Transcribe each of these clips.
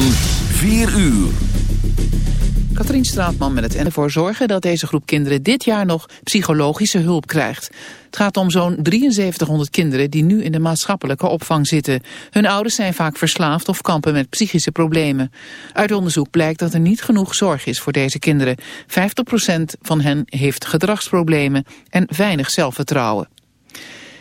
van 4 uur. Katrien Straatman met het en ervoor zorgen dat deze groep kinderen dit jaar nog psychologische hulp krijgt. Het gaat om zo'n 7300 kinderen die nu in de maatschappelijke opvang zitten. Hun ouders zijn vaak verslaafd of kampen met psychische problemen. Uit onderzoek blijkt dat er niet genoeg zorg is voor deze kinderen. 50% van hen heeft gedragsproblemen en weinig zelfvertrouwen.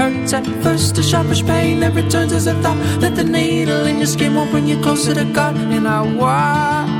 hurts at first, a sharpish pain that returns as a thought that the needle in your skin won't bring you closer to God. And I watch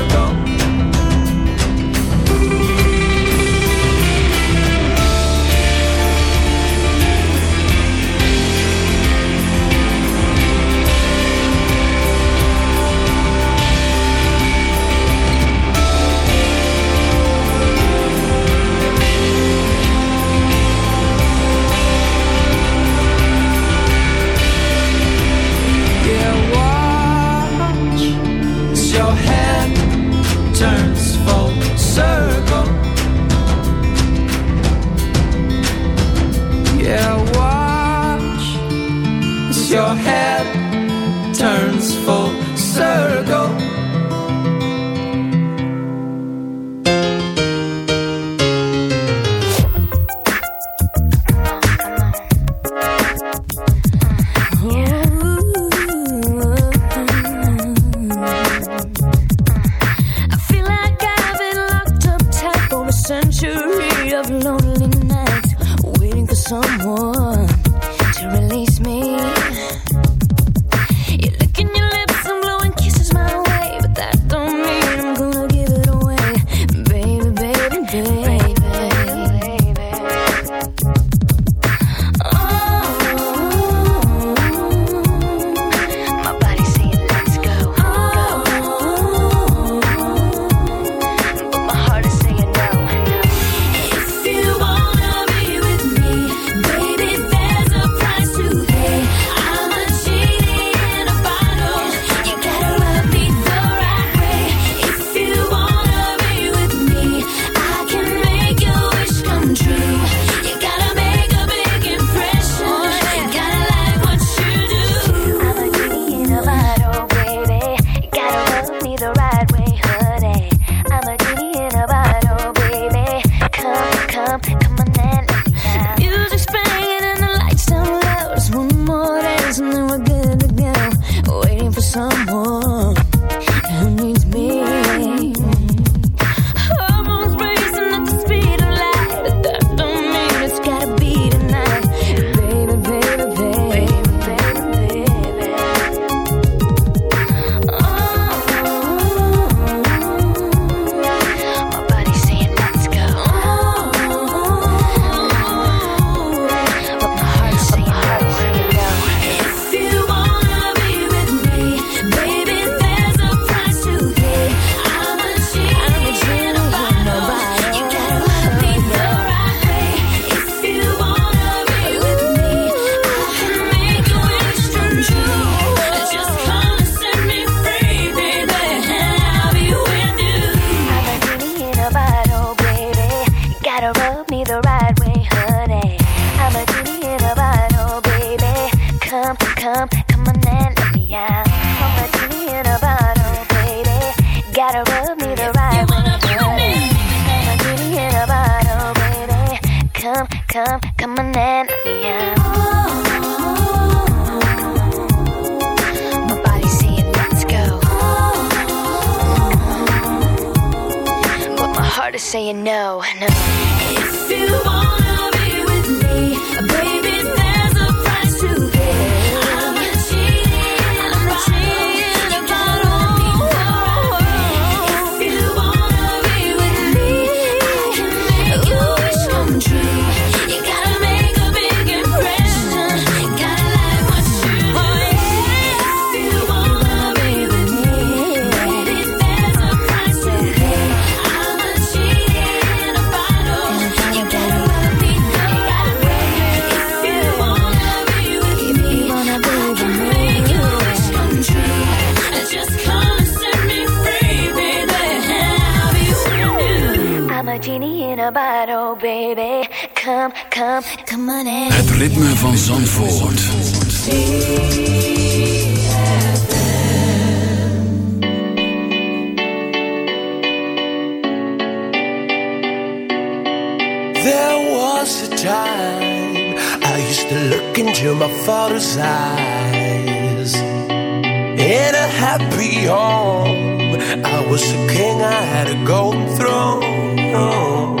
saying no, no. baby. Come, come, come on in. Het ritme van Zandvoort. There was a time I used to look into my father's eyes. In a happy home, I was a king, I had a golden throne.